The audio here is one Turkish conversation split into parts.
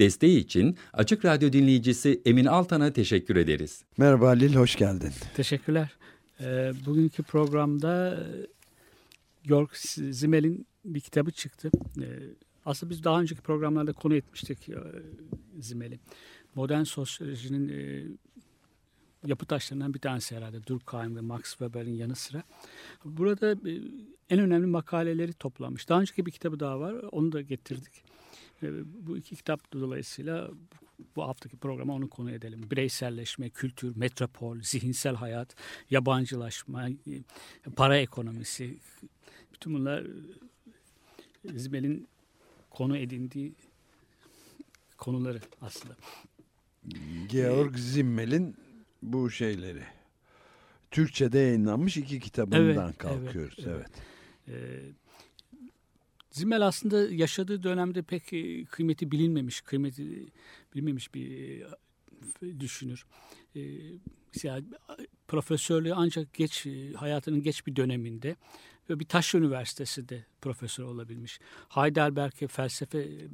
Desteği için Açık Radyo dinleyicisi Emin Altan'a teşekkür ederiz. Merhaba Halil, hoş geldin. Teşekkürler. Ee, bugünkü programda e, Georg Zimmel'in bir kitabı çıktı. Ee, aslında biz daha önceki programlarda konu etmiştik e, Zimmel'i. Modern sosyolojinin e, yapı taşlarından bir tanesi herhalde. Durkheim ve Max Weber'in yanı sıra. Burada e, en önemli makaleleri toplamış. Daha önceki bir kitabı daha var. Onu da getirdik. E, bu iki kitap dolayısıyla bu haftaki programa onu konu edelim. Bireyselleşme, kültür, metropol, zihinsel hayat, yabancılaşma, e, para ekonomisi. Bütün bunlar e, Zibel'in konu edindiği konuları aslında. Georg Zimmel'in bu şeyleri. Türkçe'de yayınlanmış iki kitabından Evet, kalkıyoruz. evet, Evet. evet. Ee, Zimmel aslında yaşadığı dönemde pek e, kıymeti bilinmemiş, kıymeti bilinmemiş bir e, düşünür. Yani profesörlüğü ancak geç e, hayatının geç bir döneminde ve bir taş üniversitesinde profesör olabilmiş. Heidelberg'e felsefe e,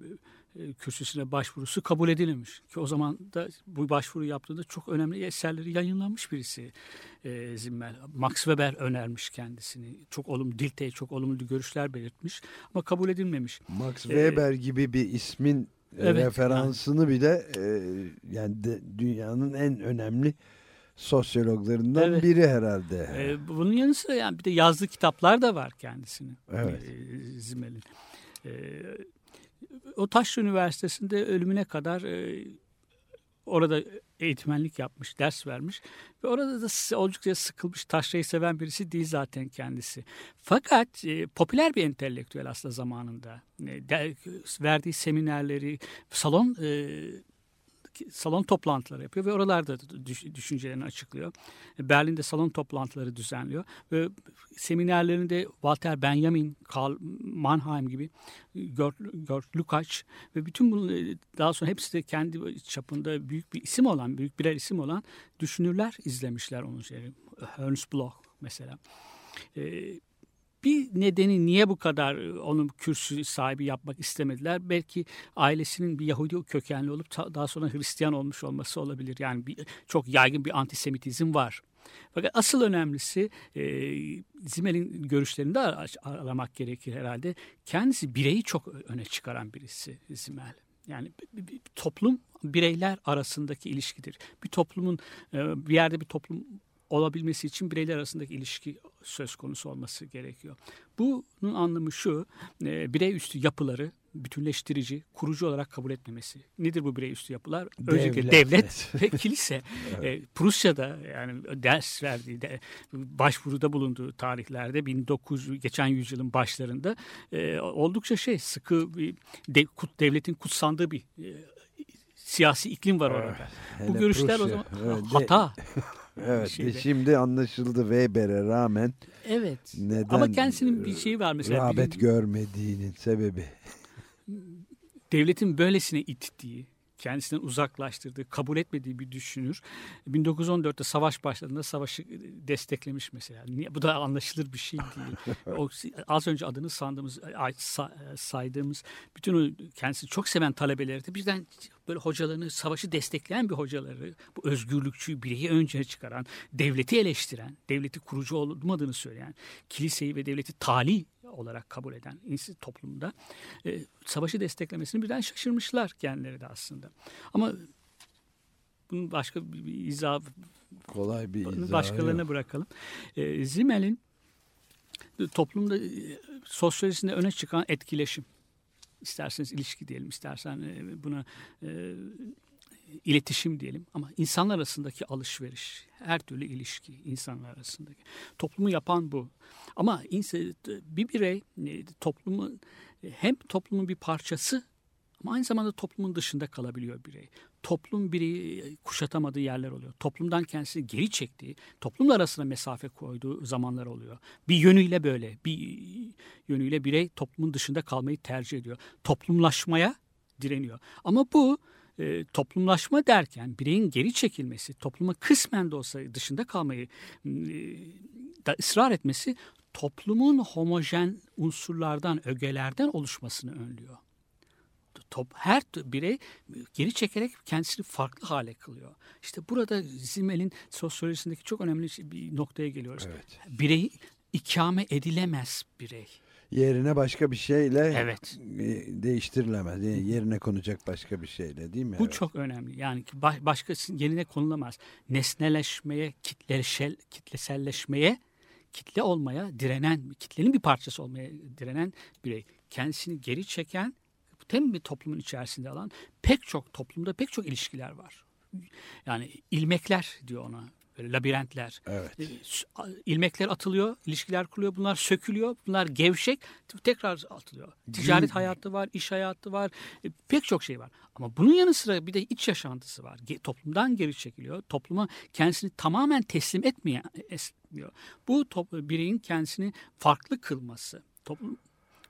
kürsüsüne başvurusu kabul edilmemiş. Ki o zaman da bu başvuru yaptığında çok önemli eserleri yayınlanmış birisi e, Zimmel. Max Weber önermiş kendisini. Çok olumlu, Dilthey çok olumlu görüşler belirtmiş ama kabul edilmemiş. Max Ee, Weber gibi bir ismin e, evet, referansını bile e, yani de, dünyanın en önemli sosyologlarından Evet. biri herhalde. E, bunun yanı sıra yani bir de yazdığı kitaplar da var kendisinin. Evet. E, Zimmel'in. E, o Taşra Üniversitesi'nde ölümüne kadar e, orada eğitmenlik yapmış, ders vermiş. Ve orada da oldukça sıkılmış, taşrayı seven birisi değil zaten kendisi. Fakat e, popüler bir entelektüel aslında zamanında. E, de- verdiği seminerleri, salon e, salon toplantıları yapıyor ve oralarda düş- düşüncelerini açıklıyor. Berlin'de salon toplantıları düzenliyor ve seminerlerinde Walter Benjamin, Karl Mannheim gibi Georg, Georg Lukács ve bütün bu daha sonra hepsi de kendi çapında büyük bir isim olan, büyük birer isim olan düşünürler izlemişler onun şeyi. Ernst Bloch mesela. Ee, bir nedeni niye bu kadar e, onun kürsü sahibi yapmak istemediler? Belki ailesinin bir Yahudi kökenli olup daha sonra Hristiyan olmuş olması olabilir. Yani bir, çok yaygın bir antisemitizm var. Fakat asıl önemlisi e, Zimmel'in görüşlerini de ar- aramak gerekir herhalde. Kendisi bireyi çok öne çıkaran birisi Zimmel. Yani bir- bir toplum bireyler arasındaki ilişkidir. Bir toplumun e, bir yerde bir toplum olabilmesi için bireyler arasındaki ilişki söz konusu olması gerekiyor. Bunun anlamı şu, e, birey üstü yapıları bütünleştirici, kurucu olarak kabul etmemesi. Nedir bu birey üstü yapılar? Öncelikle Devlet. devlet ve kilise. E, Prusya'da yani ders verdiği, de, başvuruda bulunduğu tarihlerde 1900 geçen yüzyılın başlarında e, oldukça şey sıkı bir de, kut, devletin kutsandığı bir e, siyasi iklim var orada. Bu Hele görüşler o Prusya. zaman Evet, de- hata. Evet, şeyde. şimdi anlaşıldı Weber'e rağmen Evet. neden Ama kendisinin bir şeyi var mesela. rağbet bilim- görmediğinin sebebi. devletin böylesine ittiği, kendisinden uzaklaştırdığı, kabul etmediği bir düşünür. 1914'te savaş başladığında savaşı desteklemiş mesela. Niye? Bu da anlaşılır bir şey değil. o az önce adını sandığımız, ay- sa- saydığımız bütün o kendisi çok seven talebeleri de birden böyle hocalarını, savaşı destekleyen bir hocaları, bu özgürlükçü, bireyi önce çıkaran, devleti eleştiren, devleti kurucu olmadığını söyleyen, kiliseyi ve devleti tali olarak kabul eden insi toplumda e, savaşı desteklemesini birden şaşırmışlar kendileri de aslında. Ama bunun başka bir, bir izah Kolay bir izahı başkalarına yok. bırakalım. E, Zimmel'in toplumda e, sosyolojisinde öne çıkan etkileşim. İsterseniz ilişki diyelim, istersen e, buna e, iletişim diyelim ama insanlar arasındaki alışveriş, her türlü ilişki insanlar arasındaki. Toplumu yapan bu. Ama bir birey e, toplumun hem toplumun bir parçası Ama aynı zamanda toplumun dışında kalabiliyor birey. Toplum bireyi kuşatamadığı yerler oluyor. Toplumdan kendisini geri çektiği, toplumla arasına mesafe koyduğu zamanlar oluyor. Bir yönüyle böyle, bir yönüyle birey toplumun dışında kalmayı tercih ediyor. Toplumlaşmaya direniyor. Ama bu e, toplumlaşma derken bireyin geri çekilmesi, topluma kısmen de olsa dışında kalmayı e, da ısrar etmesi toplumun homojen unsurlardan, ögelerden oluşmasını önlüyor. Top, her birey geri çekerek kendisini farklı hale kılıyor. İşte burada Zimmel'in sosyolojisindeki çok önemli bir noktaya geliyoruz. Evet. Birey ikame edilemez birey. Yerine başka bir şeyle Evet. e, değiştirilemez. Yani yerine konacak başka bir şeyle değil mi? Bu Evet. çok önemli. Yani baş- başkasının yerine konulamaz. Nesneleşmeye, kitleşel, kitleselleşmeye, kitle olmaya direnen, kitlenin bir parçası olmaya direnen birey. Kendisini geri çeken, tem bir toplumun içerisinde alan pek çok toplumda pek çok ilişkiler var. Yani ilmekler diyor ona. Böyle labirentler. Evet. E, a- ilmekler atılıyor, ilişkiler kuruluyor. Bunlar sökülüyor. Bunlar gevşek. Tekrar atılıyor. Ticaret hayatı var, iş hayatı var. e, Pek çok şey var. Ama bunun yanı sıra bir de iç yaşantısı var. Toplumdan geri çekiliyor. Topluma kendisini tamamen teslim etmiyor. Bu bireyin kendisini farklı kılması. Toplum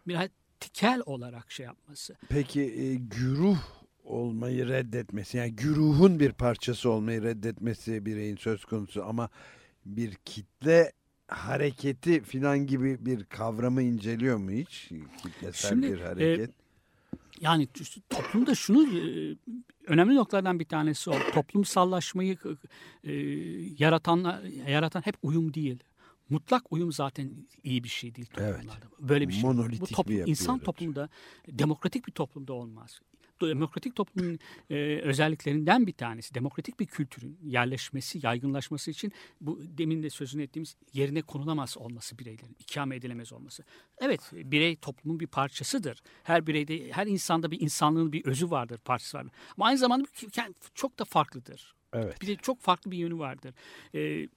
biraz tikel olarak şey yapması. Peki e, güruh olmayı reddetmesi yani güruhun bir parçası olmayı reddetmesi bireyin söz konusu ama bir kitle hareketi filan gibi bir kavramı inceliyor mu hiç? Kitlesel Şimdi, bir e, hareket. Yani t- toplumda şunu e, önemli noktalardan bir tanesi o. Toplumsallaşmayı e, yaratan yaratan hep uyum değil. Mutlak uyum zaten iyi bir şey değil Evet. toplumlarda. Böyle bir şey. Monolitik Bu bir toplum, yapı insan toplumda demokratik bir toplumda olmaz. Demokratik toplumun e, özelliklerinden bir tanesi demokratik bir kültürün yerleşmesi, yaygınlaşması için bu demin de sözünü ettiğimiz yerine konulamaz olması bireylerin, ikame edilemez olması. Evet, birey toplumun bir parçasıdır. Her bireyde, her insanda bir insanlığın bir özü vardır, parçası vardır. Ama aynı zamanda çok da farklıdır. Evet. Bir de çok farklı bir yönü vardır. Ee,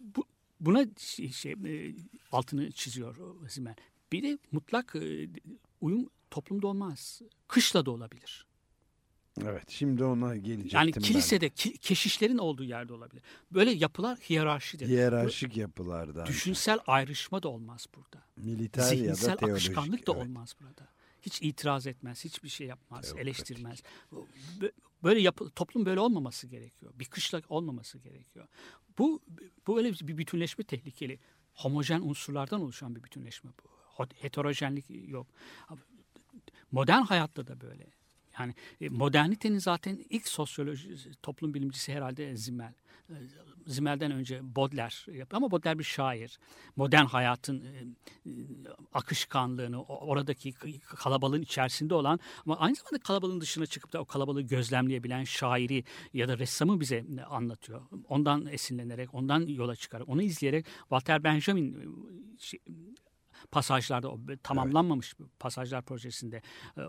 bu, buna şey, şey, e, altını çiziyor Zimmel. Bir de mutlak e, uyum toplumda olmaz. Kışla da olabilir. Evet. Şimdi ona gelecektim Yani ben. kilisede ki- keşişlerin olduğu yerde olabilir. Böyle yapılar hiyerarşidir. hiyerarşik yapılardan. Bu Düşünsel ayrışma da olmaz burada. Militer ya da Zihinsel teolojik. akışkanlık da evet. olmaz burada. Hiç itiraz etmez, hiçbir şey yapmaz, Teokratik. eleştirmez. Bö- Böyle yapı, toplum böyle olmaması gerekiyor. Bir kışla olmaması gerekiyor. Bu bu öyle bir bütünleşme tehlikeli. Homojen unsurlardan oluşan bir bütünleşme bu. Heterojenlik yok. Modern hayatta da böyle. Yani e, modernitenin zaten ilk sosyoloji, toplum bilimcisi herhalde Zimmel. E, Zimmel'den önce Baudelaire yapıyor ama Baudelaire bir şair. Modern hayatın e, akışkanlığını, oradaki kalabalığın içerisinde olan ama aynı zamanda kalabalığın dışına çıkıp da o kalabalığı gözlemleyebilen şairi ya da ressamı bize anlatıyor. Ondan esinlenerek, ondan yola çıkarak, onu izleyerek Walter Benjamin şey- pasajlarda o tamamlanmamış pasajlar projesinde e,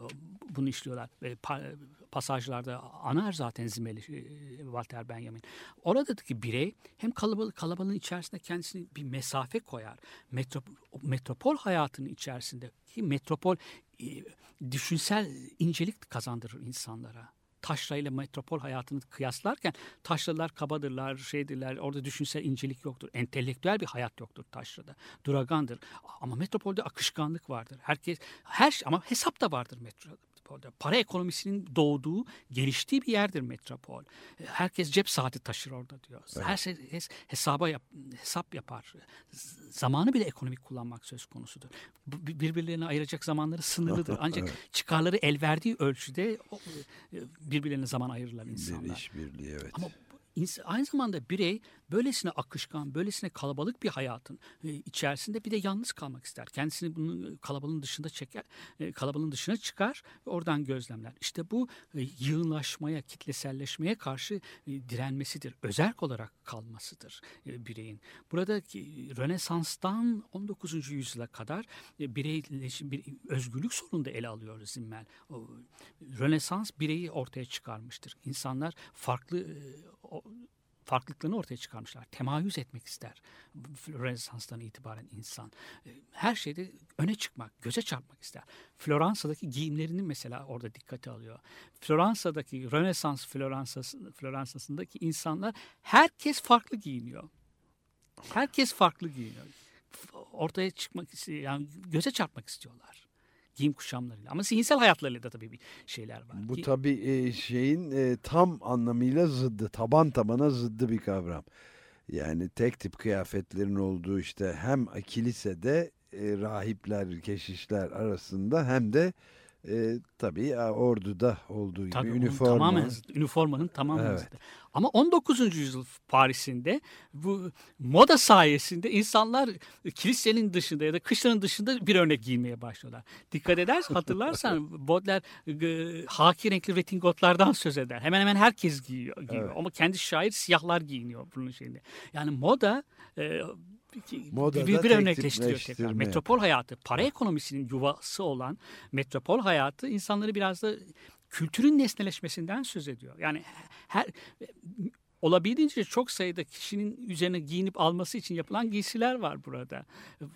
bunu işliyorlar. E, pa- pasajlarda anar zaten Zimeli e, Walter Benjamin. Oradaki birey hem kalabalık kalabalığın içerisinde kendisini bir mesafe koyar. Metropol, metropol hayatının içerisinde ki metropol e, düşünsel incelik kazandırır insanlara. Taşra ile metropol hayatını kıyaslarken taşralar kabadırlar, şeydirler. Orada düşünsel incelik yoktur. Entelektüel bir hayat yoktur taşrada. Duragandır. Ama metropolde akışkanlık vardır. Herkes her şey ama hesap da vardır metropolde. Para ekonomisinin doğduğu, geliştiği bir yerdir metropol. Herkes cep saati taşır orada diyor. Her şey hes- hesaba yap, hesap yapar. Zamanı bile ekonomik kullanmak söz konusudur. Birbirlerine ayıracak zamanları sınırlıdır. Ancak çıkarları el verdiği ölçüde e, birbirlerine zaman ayırırlar Bir insanlar. işbirliği evet. Ama aynı zamanda birey böylesine akışkan, böylesine kalabalık bir hayatın e, içerisinde bir de yalnız kalmak ister. Kendisini bunun e, kalabalığın dışında çeker, e, kalabalığın dışına çıkar ve oradan gözlemler. İşte bu yığınlaşmaya, kitleselleşmeye karşı direnmesidir. Özerk olarak kalmasıdır bireyin. Buradaki Rönesans'tan 19. yüzyıla kadar bireyleşim, bir özgürlük sorunu da ele alıyor Zimmel. Rönesans bireyi ortaya çıkarmıştır. İnsanlar farklı farklılıklarını ortaya çıkarmışlar. Temayüz etmek ister. Rönesans'tan itibaren insan. E, Her şeyde öne çıkmak, göze çarpmak ister. Floransa'daki giyimlerini mesela orada dikkate alıyor. Floransa'daki Rönesans Floransa'sı- Floransa'sındaki insanlar herkes farklı giyiniyor. Herkes farklı giyiniyor. Ortaya çıkmak yani göze çarpmak istiyorlar. Giyim kuşamlarıyla. Ama zihinsel hayatlarıyla da tabii bir şeyler var. Bu Ki- tabii e, şeyin e, tam anlamıyla zıddı, taban tabana zıddı bir kavram. Yani tek tip kıyafetlerin olduğu işte hem kilisede e, rahipler, keşişler arasında hem de e, tabii orduda olduğu gibi Tabii onun üniforma. tamamen üniformanın tamamen Evet. zıttı. Ama 19. yüzyıl Paris'inde bu moda sayesinde insanlar kilisenin dışında ya da kışlanın dışında bir örnek giymeye başlıyorlar. Dikkat edersen hatırlarsan Baudelaire haki renkli retingotlardan söz eder. Hemen hemen herkes giyiyor. giyiyor. Evet. Ama kendi şair siyahlar giyiniyor bunun şeyinde. Yani moda e, Moda bir, bir örnekleştiriyor tekrar. Metropol hayatı, para ekonomisinin yuvası olan metropol hayatı insanları biraz da kültürün nesneleşmesinden söz ediyor. Yani her olabildiğince çok sayıda kişinin üzerine giyinip alması için yapılan giysiler var burada.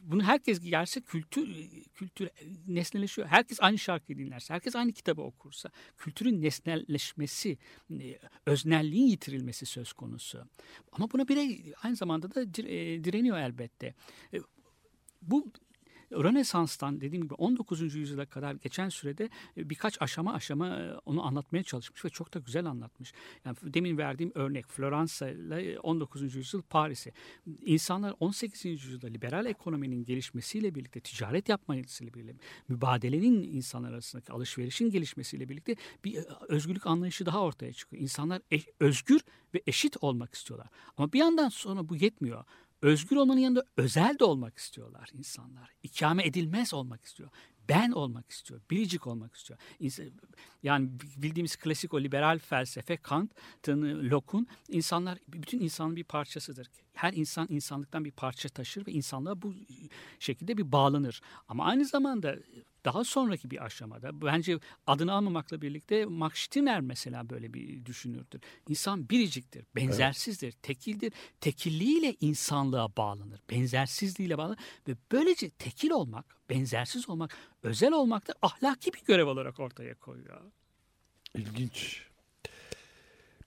Bunu herkes giyerse kültür kültür nesneleşiyor. Herkes aynı şarkıyı dinlerse, herkes aynı kitabı okursa kültürün nesnelleşmesi, e, öznelliğin yitirilmesi söz konusu. Ama buna birey aynı zamanda da e, direniyor elbette. E, Bu Rönesans'tan dediğim gibi 19. yüzyıla kadar geçen sürede e, birkaç aşama aşama e, onu anlatmaya çalışmış ve çok da güzel anlatmış. Yani demin verdiğim örnek Floransa ile 19. yüzyıl Paris'i. İnsanlar 18. yüzyılda liberal ekonominin gelişmesiyle birlikte ticaret yapmasıyla birlikte mübadelenin insanlar arasındaki alışverişin gelişmesiyle birlikte bir e, özgürlük anlayışı daha ortaya çıkıyor. İnsanlar e- özgür ve eşit olmak istiyorlar. Ama bir yandan sonra bu yetmiyor. Özgür olmanın yanında özel de olmak istiyorlar insanlar. İkame edilmez olmak istiyor. Ben olmak istiyor. Biricik olmak istiyor. Yani bildiğimiz klasik o liberal felsefe Kant'ın, Locke'un insanlar bütün insanın bir parçasıdır. Her insan insanlıktan bir parça taşır ve insanlığa bu şekilde bir bağlanır. Ama aynı zamanda daha sonraki bir aşamada bence adını almamakla birlikte Max Stirner mesela böyle bir düşünürdür. İnsan biriciktir, benzersizdir, tekildir. Tekilliğiyle insanlığa bağlanır, benzersizliğiyle bağlanır ve böylece tekil olmak, benzersiz olmak, özel olmak da ahlaki bir görev olarak ortaya koyuyor. İlginç.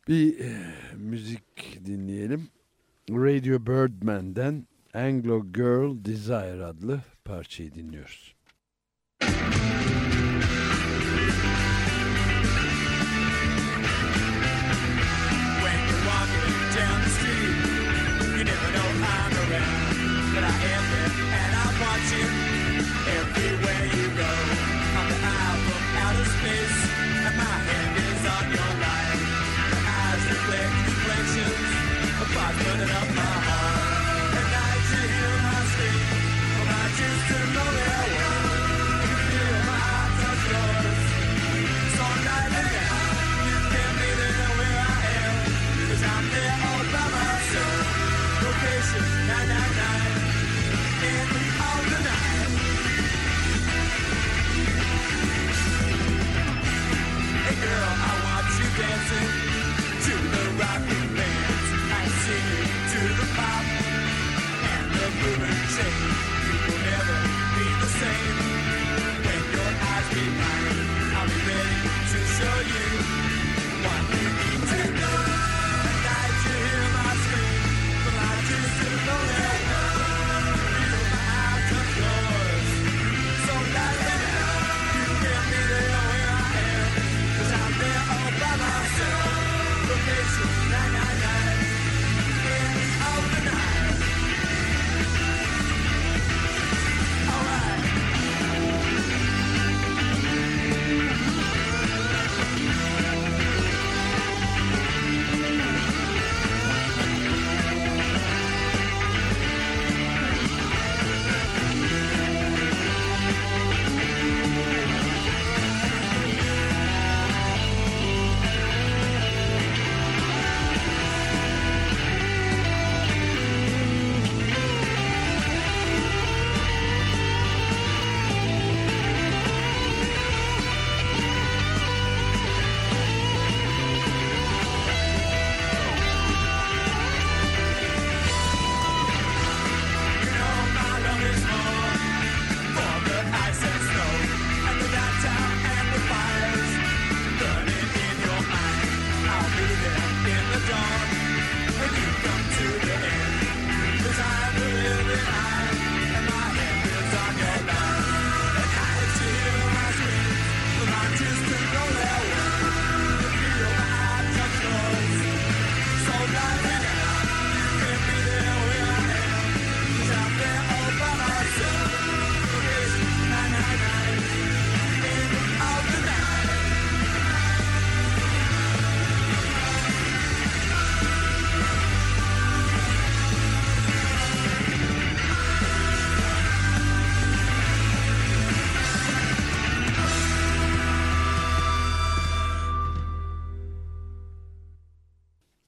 Bir e, müzik dinleyelim. Radio Birdman'den Anglo Girl Desire adlı parçayı dinliyoruz. dancing.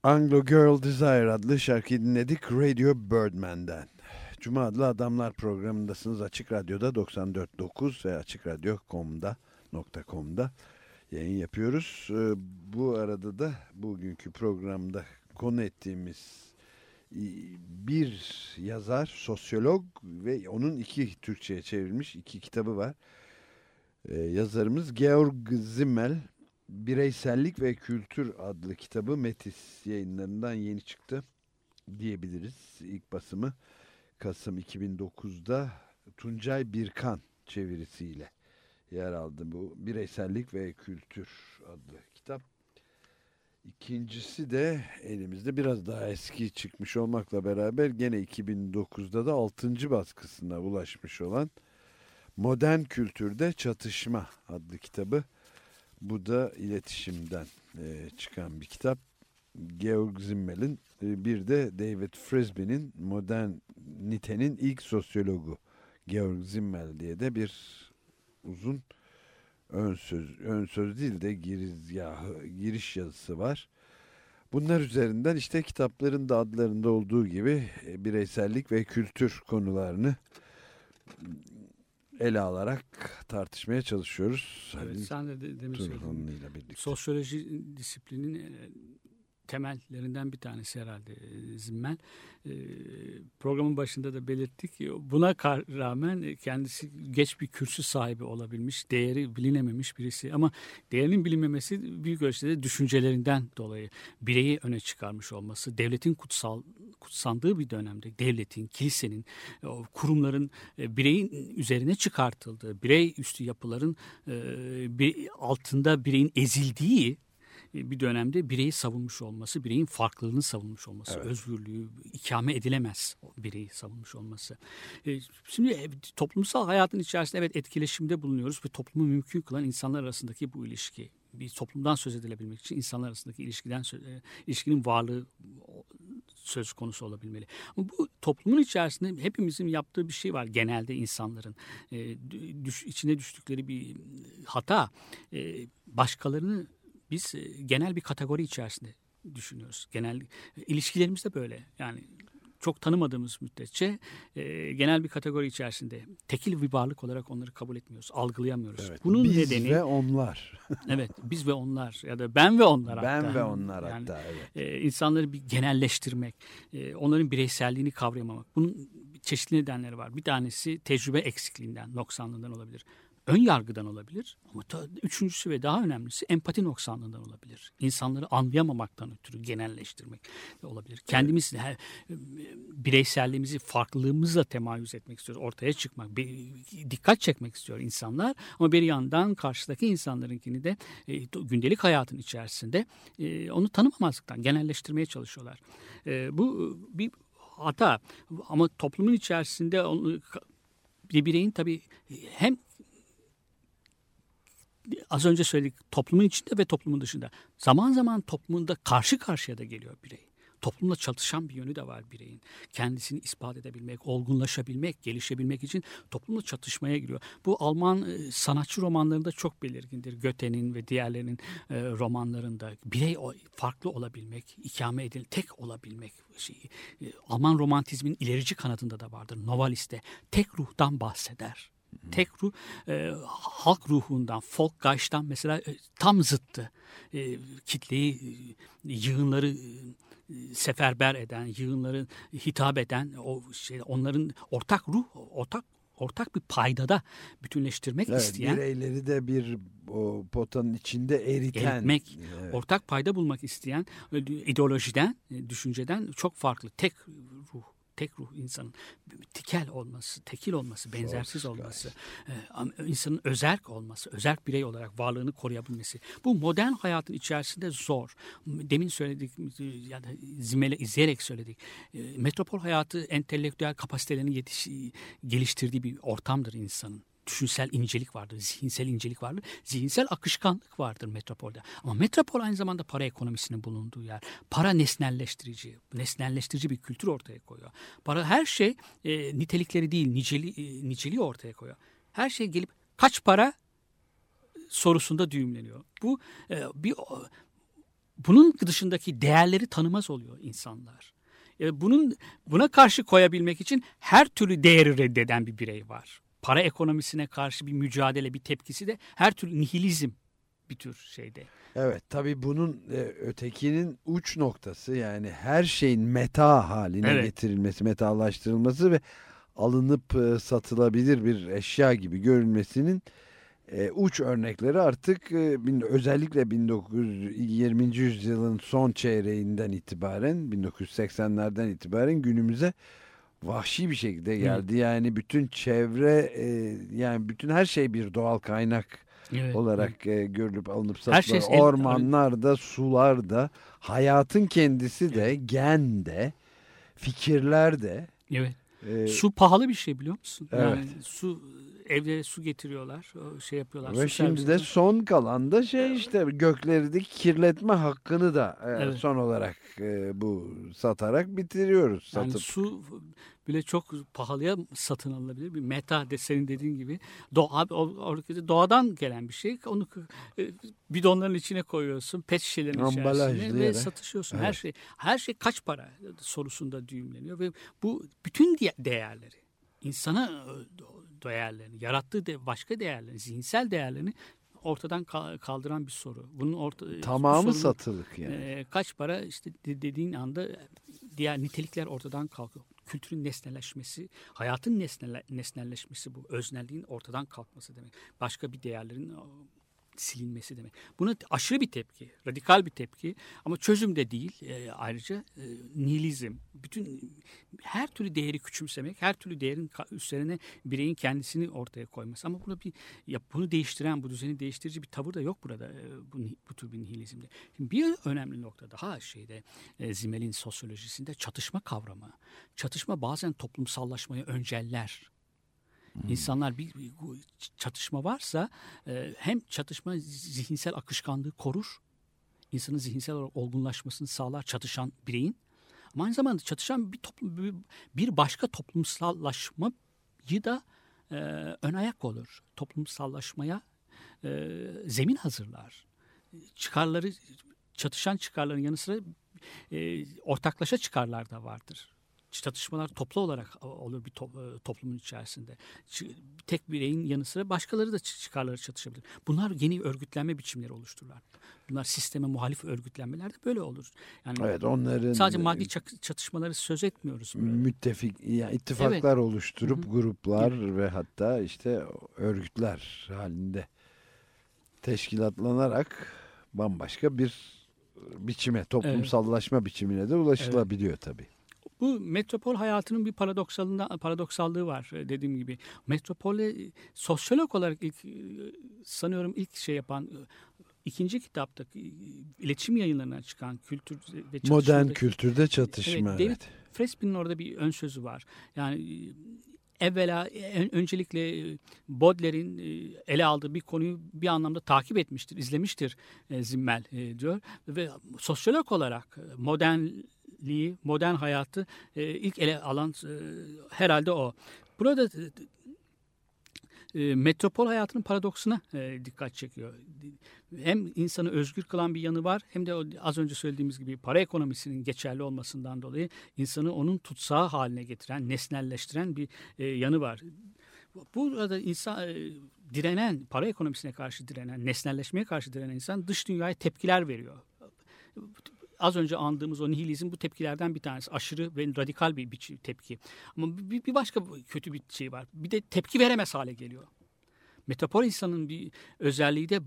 Anglo Girl Desire adlı şarkıyı dinledik Radio Birdman'den. Cuma adlı Adamlar programındasınız Açık Radyo'da 94.9 ve AçıkRadyo.com'da .com'da yayın yapıyoruz. Ee, Bu arada da bugünkü programda konu ettiğimiz bir yazar, sosyolog ve onun iki Türkçe'ye çevrilmiş iki kitabı var. Ee, yazarımız Georg Simmel Bireysellik ve Kültür adlı kitabı Metis yayınlarından yeni çıktı diyebiliriz. İlk basımı Kasım 2009'da Tuncay Birkan çevirisiyle yer aldı bu Bireysellik ve Kültür adlı kitap. İkincisi de elimizde biraz daha eski çıkmış olmakla beraber gene 2009'da da 6. baskısına ulaşmış olan Modern Kültürde Çatışma adlı kitabı. Bu da iletişimden e, çıkan bir kitap. Georg Zimmel'in e, bir de David Frisbee'nin modernitenin ilk sosyologu Georg Zimmel diye de bir uzun ön söz, ön söz değil de girizgahı, giriş yazısı var. Bunlar üzerinden işte kitapların da adlarında olduğu gibi e, bireysellik ve kültür konularını ele alarak tartışmaya çalışıyoruz. Evet, Halil sen de, de demin söyledin. Turhanlı'yla birlikte. Sosyoloji disiplinin e, temellerinden bir tanesi herhalde e, Zimmel. E, Programın başında da belirttik. Buna rağmen e, kendisi geç bir kürsü sahibi olabilmiş, değeri bilinememiş birisi. Ama değerinin bilinmemesi büyük ölçüde düşüncelerinden dolayı bireyi öne çıkarmış olması, devletin kutsal kutsandığı bir dönemde devletin, kilisenin, kurumların bireyin üzerine çıkartıldığı, birey üstü yapıların altında bireyin ezildiği bir dönemde bireyi savunmuş olması, bireyin farklılığını savunmuş olması, özgürlüğü ikame edilemez bireyi savunmuş olması. E, Şimdi e, toplumsal hayatın içerisinde evet etkileşimde bulunuyoruz ve toplumu mümkün kılan insanlar arasındaki bu ilişki. Bir toplumdan söz edilebilmek için insanlar arasındaki ilişkiden e, ilişkinin varlığı söz konusu olabilmeli. Ama bu toplumun içerisinde hepimizin yaptığı bir şey var genelde insanların. E, dü- düş, içine düştükleri bir hata. E, başkalarını biz e, genel bir kategori içerisinde düşünüyoruz. Genel e, ilişkilerimiz de böyle. Yani çok tanımadığımız müddetçe e, genel bir kategori içerisinde tekil bir varlık olarak onları kabul etmiyoruz, algılayamıyoruz. Evet, Bunun Biz nedeni ve onlar. evet biz ve onlar ya da ben ve onlar ben hatta. ve onlar Yani, hatta evet. e, insanları bir genelleştirmek, e, onların bireyselliğini kavrayamamak. Bunun çeşitli nedenleri var. Bir tanesi tecrübe eksikliğinden, noksanlığından olabilir. Ön yargıdan olabilir ama üçüncüsü ve daha önemlisi empati noksanlığından olabilir. İnsanları anlayamamaktan ötürü genelleştirmek de olabilir. Kendimiz de, he, bireyselliğimizi, farklılığımızla temayüz etmek istiyoruz. Ortaya çıkmak, bir, dikkat çekmek istiyor insanlar. Ama bir yandan karşıdaki insanlarınkini de e, gündelik hayatın içerisinde e, onu tanımamazlıktan genelleştirmeye çalışıyorlar. E, bu e, bir hata ama toplumun içerisinde onu, bir bireyin tabii hem az önce söyledik toplumun içinde ve toplumun dışında zaman zaman toplumunda karşı karşıya da geliyor birey. Toplumla çatışan bir yönü de var bireyin. Kendisini ispat edebilmek, olgunlaşabilmek, gelişebilmek için toplumla çatışmaya giriyor. Bu Alman e, sanatçı romanlarında çok belirgindir. Goethe'nin ve diğerlerinin e, romanlarında birey farklı olabilmek, ikame edil, tek olabilmek şeyi. E, Alman romantizmin ilerici kanadında da vardır. Novaliste tek ruhtan bahseder. Tek ruh e, halk ruhundan, folk gaştan mesela e, tam zıttı. E, kitleyi, e, yığınları e, seferber eden, yığınları hitap eden, o şey, onların ortak ruh, ortak ortak bir paydada bütünleştirmek Evet, isteyen bireyleri de bir o potanın içinde eriten. eritmek, Evet. ortak payda bulmak isteyen e, ideolojiden, e, düşünceden çok farklı. Tek ruh, tek ruh insanın tikel olması, tekil olması, benzersiz olması, e, insanın özerk olması, özerk birey olarak varlığını koruyabilmesi. Bu modern hayatın içerisinde zor. Demin söyledik ya da Zimmel'e izleyerek söyledik. E, Metropol hayatı entelektüel kapasitelerini yetiş, geliştirdiği bir ortamdır insanın düşünsel incelik vardır, zihinsel incelik vardır, zihinsel akışkanlık vardır metropolde. Ama metropol aynı zamanda para ekonomisinin bulunduğu yer. Para nesnelleştirici, nesnelleştirici bir kültür ortaya koyuyor. Para her şey e, nitelikleri değil, niceli, e, niceliği ortaya koyuyor. Her şey gelip kaç para sorusunda düğümleniyor. Bu e, bir bunun dışındaki değerleri tanımaz oluyor insanlar. E, bunun buna karşı koyabilmek için her türlü değeri reddeden bir birey var. Para ekonomisine karşı bir mücadele, bir tepkisi de her türlü nihilizm bir tür şeyde. Evet tabii bunun e, ötekinin uç noktası yani her şeyin meta haline Evet. getirilmesi, metalaştırılması ve alınıp e, satılabilir bir eşya gibi görülmesinin e, uç örnekleri artık e, bin- özellikle 1920. yüzyılın son çeyreğinden itibaren 1980'lerden itibaren günümüze vahşi bir şekilde geldi. Yani bütün çevre e, yani bütün her şey bir doğal kaynak Evet. olarak e, görülüp alınıp satılıyor. şey- Ormanlarda, sularda, hayatın kendisi de, gen de, fikirler de. Evet. e, Su pahalı bir şey biliyor musun? Evet. Yani su evlere su getiriyorlar, şey yapıyorlar. ve şimdi de son kalan da şey işte göklerdeki kirletme hakkını da e, Evet. son olarak e, bu satarak bitiriyoruz. yani Satıp. su bile çok pahalıya satın alınabilir bir meta de senin dediğin gibi doğa doğadan gelen bir şey. Onu e, bidonların içine koyuyorsun, pet şişelerin içerisine ve satışıyorsun. Her Evet. şey her şey kaç para sorusunda düğümleniyor ve bu bütün değerleri insana e, değerlerini, yarattığı de başka değerlerini, zihinsel değerlerini ortadan ka- kaldıran bir soru. Bunun orta bu Tamamı sorunun, satılık yani. e, kaç para işte de- dediğin anda diğer nitelikler ortadan kalkıyor. Kültürün nesneleşmesi, hayatın nesnele, nesnelleşmesi bu. Öznelliğin ortadan kalkması demek. Başka bir değerlerin silinmesi demek. Buna aşırı bir tepki, radikal bir tepki ama çözüm de değil. E, ayrıca e, nihilizm, bütün her türlü değeri küçümsemek, her türlü değerin üstlerine bireyin kendisini ortaya koyması. Ama burada bir ya bunu değiştiren, bu düzeni değiştirici bir tavır da yok burada e, bu, bu tür bir nihilizmde. Şimdi bir önemli nokta daha şeyde e, Zimmel'in sosyolojisinde çatışma kavramı. Çatışma bazen toplumsallaşmayı önceller. İnsanlar bir, bir çatışma varsa e, hem çatışma zihinsel akışkanlığı korur, insanın zihinsel olarak olgunlaşmasını sağlar çatışan bireyin. Ama aynı zamanda çatışan bir toplum bir başka toplumsallaşmayı da e, ön ayak olur. Toplumsallaşmaya e, zemin hazırlar. Çıkarları çatışan çıkarların yanı sıra e, ortaklaşa çıkarlar da vardır. Çatışmalar toplu olarak olur bir to- e, toplumun içerisinde. Tek bireyin yanı sıra başkaları da çıkarları çatışabilir. Bunlar yeni örgütlenme biçimleri oluştururlar. Bunlar sisteme muhalif örgütlenmeler de böyle olur. Yani Evet onların sadece maddi çak- çatışmaları söz etmiyoruz. müttefik yani ittifaklar oluşturup Hı hı. gruplar ve hatta işte örgütler halinde teşkilatlanarak bambaşka bir biçime, toplumsallaşma biçimine de ulaşılabiliyor tabii. Bu metropol hayatının bir paradoksalında paradoksallığı var e, dediğim gibi. Metropole e, sosyolog olarak ilk e, sanıyorum ilk şey yapan ikinci kitaptaki e, iletişim yayınlarına çıkan kültür ve Modern çatışmadaki- kültürde çatışma Evet, evet. David Fresby'nin orada bir ön sözü var. Yani evvela öncelikle Baudelaire'in ele aldığı bir konuyu bir anlamda takip etmiştir, izlemiştir Zimmel diyor. Ve sosyolog olarak e, modernliği, modern hayatı e, ilk ele alan e, herhalde o. Burada e, e, metropol hayatının paradoksuna e, dikkat çekiyor. Hem insanı özgür kılan bir yanı var hem de az önce söylediğimiz gibi para ekonomisinin geçerli olmasından dolayı insanı onun tutsağı haline getiren, nesnelleştiren bir e, yanı var. Burada insan e, direnen, para ekonomisine karşı direnen, nesnelleşmeye karşı direnen insan dış dünyaya tepkiler veriyor. Az önce andığımız o nihilizm bu tepkilerden bir tanesi. Aşırı ve radikal bir, bir tepki. Ama bir, bir başka kötü bir şey var. Bir de tepki veremez hale geliyor. Metropol insanın bir özelliği de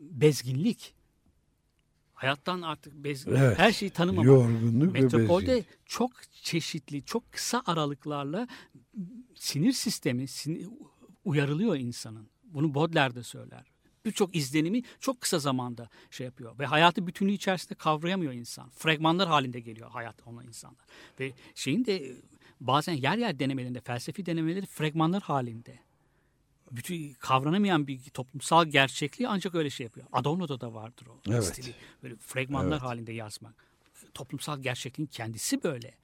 bezginlik. Hayattan artık bezgin. Evet. Her şeyi tanımamak. Yorgunluk ve Metropolde bezginlik. çok çeşitli, çok kısa aralıklarla sinir sistemi sinir- uyarılıyor insanın. Bunu Baudelaire de söyler. Birçok izlenimi çok kısa zamanda şey yapıyor. Ve hayatı bütünlüğü içerisinde kavrayamıyor insan. Fragmanlar halinde geliyor hayat ona insanlar. Ve şeyin de bazen yer yer denemelerinde, felsefi denemeleri fragmanlar halinde. Bütün kavranamayan bir toplumsal gerçekliği ancak öyle şey yapıyor. Adorno'da da vardır o Evet. stili. Böyle fragmanlar Evet. halinde yazmak. Toplumsal gerçekliğin kendisi böyle.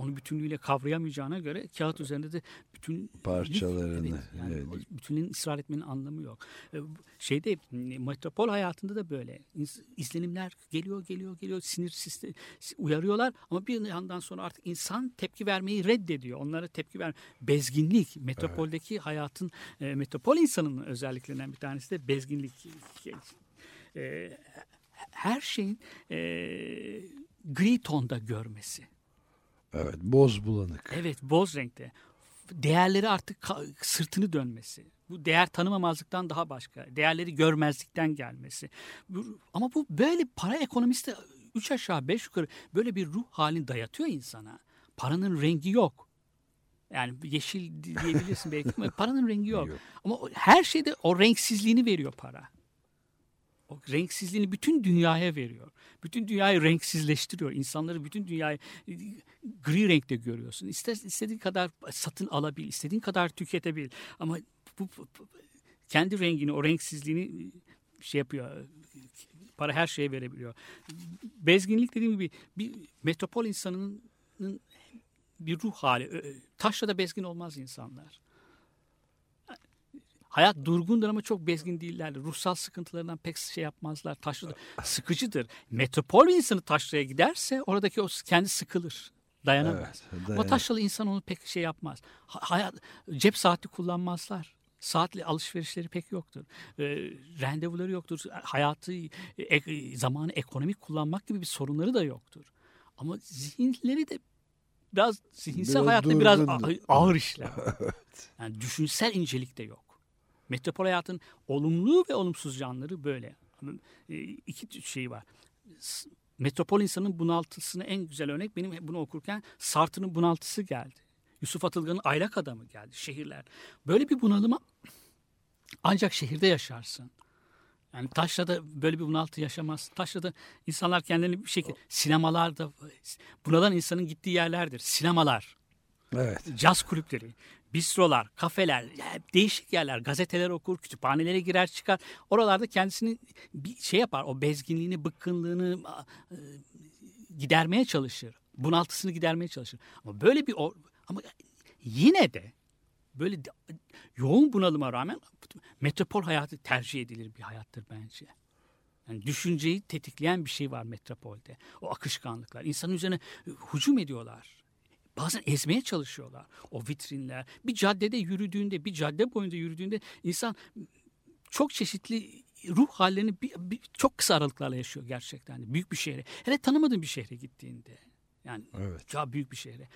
Onu bütünlüğüyle kavrayamayacağına göre kağıt üzerinde de bütün Parçalarını, Evet, yani evet. o bütünlüğün ısrar etmenin anlamı yok. E, Şeyde metropol hayatında da böyle izlenimler geliyor geliyor geliyor sinir sistemi uyarıyorlar ama bir yandan sonra artık insan tepki vermeyi reddediyor. Onlara tepki ver bezginlik metropoldeki hayatın e, metropol insanının özelliklerinden bir tanesi de bezginlik. E, her şeyin gri tonda görmesi. Evet boz bulanık. Evet boz renkte. Değerleri artık sırtını dönmesi. Bu değer tanımamazlıktan daha başka. Değerleri görmezlikten gelmesi. Ama bu böyle para ekonomisi de üç aşağı beş yukarı böyle bir ruh halini dayatıyor insana. Paranın rengi yok. Yani yeşil di- diyebilirsin belki ama paranın rengi yok. Yok. Ama her şeyde o renksizliğini veriyor para. O renksizliğini bütün dünyaya veriyor. Bütün dünyayı renksizleştiriyor. İnsanları bütün dünyayı e, gri renkte görüyorsun. İster istediğin kadar satın alabil, istediğin kadar tüketebil. Ama bu, bu- bu- kendi rengini, o renksizliğini e, şey yapıyor. Para her şeye verebiliyor. Bezginlik dediğim gibi bir metropol insanının bir ruh hali. Taşla da bezgin olmaz insanlar. Hayat durgundur ama çok bezgin değiller. Ruhsal sıkıntılarından pek şey yapmazlar. Taşra da sıkıcıdır. Metropol insanı taşraya giderse oradaki o kendi sıkılır. Dayanamaz. Evet, Ama dayanamaz. taşralı insan onu pek şey yapmaz. Ha- Hayat, cep saati kullanmazlar. Saatli alışverişleri pek yoktur. Ee, randevuları yoktur. Hayatı, e- zamanı ekonomik kullanmak gibi bir sorunları da yoktur. Ama zihinleri de biraz zihinsel Biraz hayatta biraz durgundur. a- ağır işler. Yani düşünsel incelik de yok. Metropol hayatın olumlu ve olumsuz yanları böyle. E, iki şey var. Metropol insanın bunaltısına en güzel örnek benim bunu okurken Sartre'ın bunaltısı geldi. Yusuf Atılgan'ın aylak adamı geldi şehirler. Böyle bir bunalıma ancak şehirde yaşarsın. Yani Taşra'da böyle bir bunaltı yaşamaz. Taşra'da insanlar kendilerini bir şekilde sinemalarda bunalan insanın gittiği yerlerdir. Sinemalar Evet. caz kulüpleri, bistrolar, kafeler, değişik yerler, gazeteler okur, kütüphanelere girer çıkar. Oralarda kendisini bir şey yapar, o bezginliğini, bıkkınlığını e, gidermeye çalışır. Bunaltısını gidermeye çalışır. Ama böyle bir ama yine de böyle yoğun bunalıma rağmen metropol hayatı tercih edilir bir hayattır bence. Yani düşünceyi tetikleyen bir şey var metropolde. O akışkanlıklar. İnsanın üzerine hücum ediyorlar. Bazen ezmeye çalışıyorlar o vitrinler. Bir caddede yürüdüğünde, bir cadde boyunca yürüdüğünde insan çok çeşitli ruh hallerini bir, bir- çok kısa aralıklarla yaşıyor gerçekten. Büyük bir şehre. Hele tanımadığın bir şehre gittiğinde. Yani Evet. daha büyük bir şehre.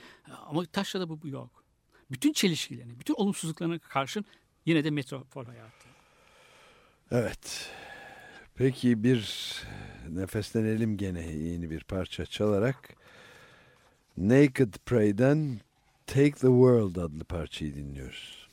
Ama Taşra'da bu, bu yok. Bütün çelişkilerine, bütün olumsuzluklarına karşın yine de metropol hayatı. Evet. Peki bir nefeslenelim gene yeni bir parça çalarak Naked Prey'den Take the World adlı parçayı dinliyoruz.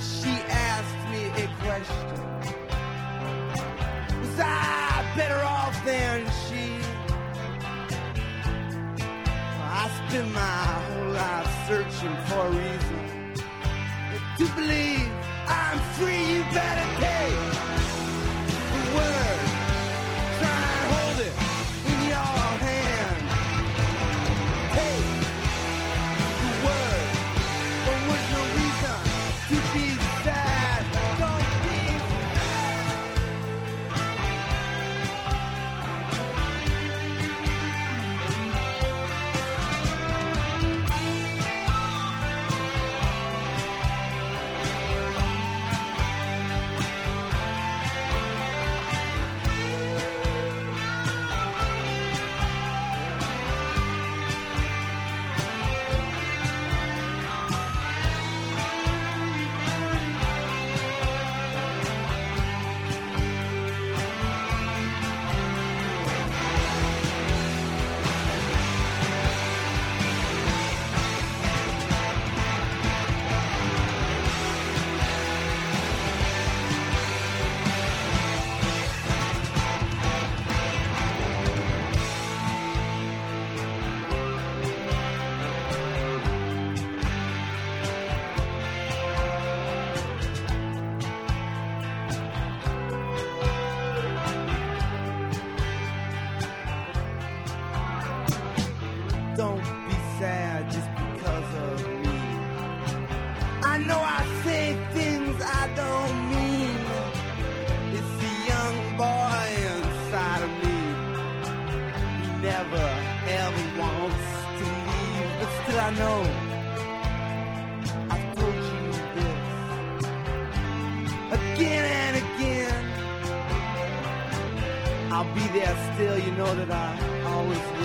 She asked me a question. Was I better off than she? I spent my whole life searching for a reason to believe I'm free. You better take I know. I've told you this again and again. I'll be there still, you know that I always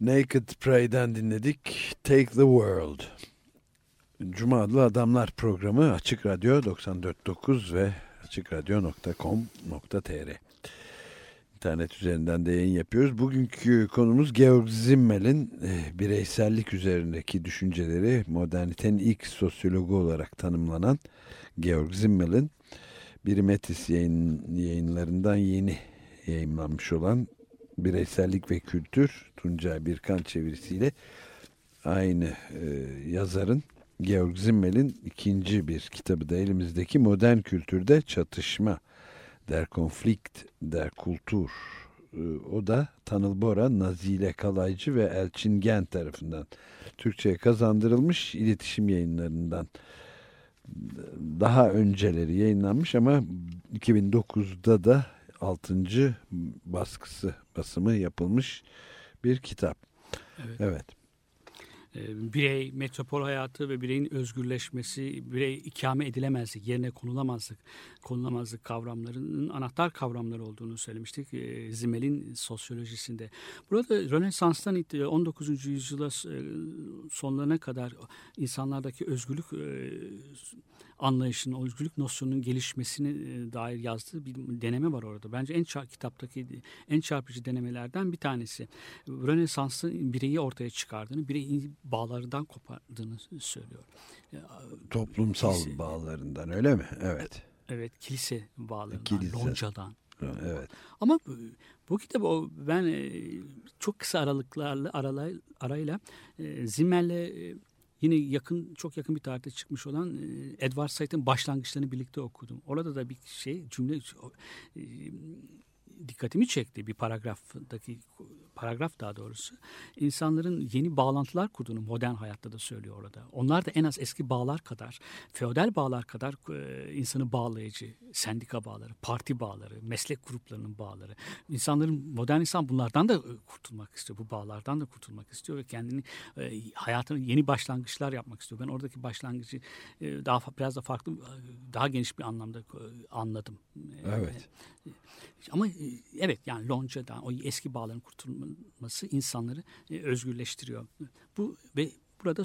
Naked Prey'den dinledik Take the World. Cuma adlı adamlar programı Açık Radyo 94.9 ve açıkradyo.com.tr İnternet üzerinden de yayın yapıyoruz. Bugünkü konumuz Georg Zimmel'in e, bireysellik üzerindeki düşünceleri modernitenin ilk sosyologu olarak tanımlanan Georg Zimmel'in Birimetis yayın, yayınlarından yeni yayınlanmış olan Bireysellik ve Kültür Tuncay Birkan çevirisiyle aynı e, yazarın Georg Zimmel'in ikinci bir kitabı da elimizdeki Modern Kültürde Çatışma Der Konflikt der Kultur. E, o da Tanıl Bora, Nazile Kalaycı ve Elçin Gen tarafından Türkçe'ye kazandırılmış iletişim yayınlarından daha önceleri yayınlanmış ama 2009'da da 6. baskısı basımı yapılmış bir kitap. Evet. Evet. E, birey, metropol hayatı ve bireyin özgürleşmesi, birey ikame edilemezlik, yerine konulamazlık, konulamazlık kavramlarının anahtar kavramları olduğunu söylemiştik e, Zimmel'in sosyolojisinde. Burada Rönesans'tan it- 19. yüzyıla e, sonlarına kadar insanlardaki özgürlük e, anlayışının, özgürlük nosyonunun gelişmesine e, dair yazdığı bir deneme var orada. Bence en çar- kitaptaki en çarpıcı denemelerden bir tanesi. Rönesans'ın bireyi ortaya çıkardığını, bireyin bağlarından kopardığını söylüyor. Toplumsal Kilise- bağlarından öyle mi? Evet. Evet, kilise bağlarından, Kilise. loncadan. Evet. Ama bu, bu kitabı ben e, çok kısa aralıklarla aralay, arayla e, Zimmer'le e, yine yakın çok yakın bir tarihte çıkmış olan e, Edward Said'in başlangıçlarını birlikte okudum. Orada da bir şey cümle e, dikkatimi çekti bir paragraftaki paragraf daha doğrusu insanların yeni bağlantılar kurduğunu modern hayatta da söylüyor orada. Onlar da en az eski bağlar kadar, feodal bağlar kadar e, insanı bağlayıcı, sendika bağları, parti bağları, meslek gruplarının bağları. İnsanların modern insan bunlardan da e, kurtulmak istiyor, bu bağlardan da kurtulmak istiyor ve kendini e, hayatını yeni başlangıçlar yapmak istiyor. Ben oradaki başlangıcı e, daha biraz da farklı, daha geniş bir anlamda anladım. Evet. Ama e, evet yani Lonca'dan o eski bağların kurtulması insanları e, özgürleştiriyor. Bu ve burada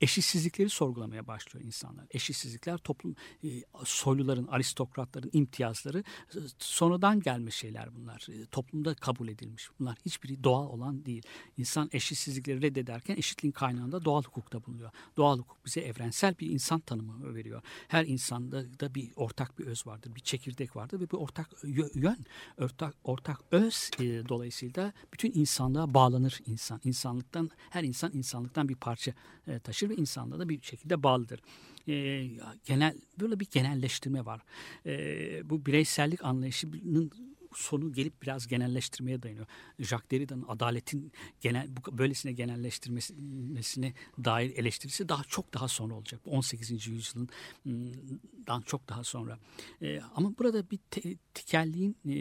eşitsizlikleri sorgulamaya başlıyor insanlar. Eşitsizlikler toplum e, soyluların, aristokratların imtiyazları e, sonradan gelmiş şeyler bunlar. E, Toplumda kabul edilmiş. Bunlar hiçbiri doğal olan değil. İnsan eşitsizlikleri reddederken eşitliğin kaynağında doğal hukukta bulunuyor. Doğal hukuk bize evrensel bir insan tanımı veriyor. Her insanda da bir ortak bir öz vardır, bir çekirdek vardır ve bir ortak yö- yön, ortak ortak öz e, dolayısıyla bütün insanlığa bağlanır insan. İnsanlıktan her insan insanlıktan bir parça e, taşır ve insanla da bir şekilde bağlıdır. E, genel böyle bir genelleştirme var. E, bu bireysellik anlayışının sonu gelip biraz genelleştirmeye dayanıyor. Jacques Derrida'nın adaletin genel bu böylesine genelleştirmesine dair eleştirisi daha çok daha sonra olacak. Bu 18. yüzyıldan çok daha sonra. E, ama burada bir te- tekelliğin e,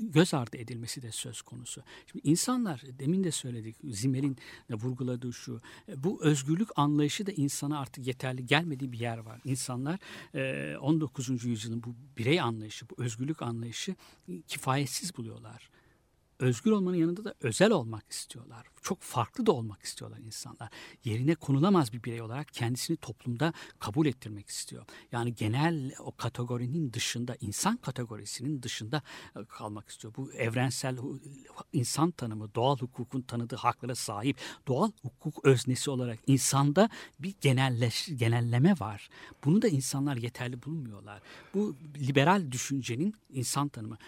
göz ardı edilmesi de söz konusu. Şimdi insanlar demin de söyledik Zimmer'in vurguladığı şu e, bu özgürlük anlayışı da insana artık yeterli gelmediği bir yer var. İnsanlar e, 19. yüzyılın bu birey anlayışı, bu özgürlük anlayışı kifayetsiz buluyorlar. Özgür olmanın yanında da özel olmak istiyorlar. Çok farklı da olmak istiyorlar insanlar. Yerine konulamaz bir birey olarak kendisini toplumda kabul ettirmek istiyor. Yani genel o kategorinin dışında, insan kategorisinin dışında e, kalmak istiyor. Bu evrensel insan tanımı, doğal hukukun tanıdığı haklara sahip, doğal hukuk öznesi olarak insanda bir genelleş, genelleme var. Bunu da insanlar yeterli bulmuyorlar. Bu liberal düşüncenin insan tanımı.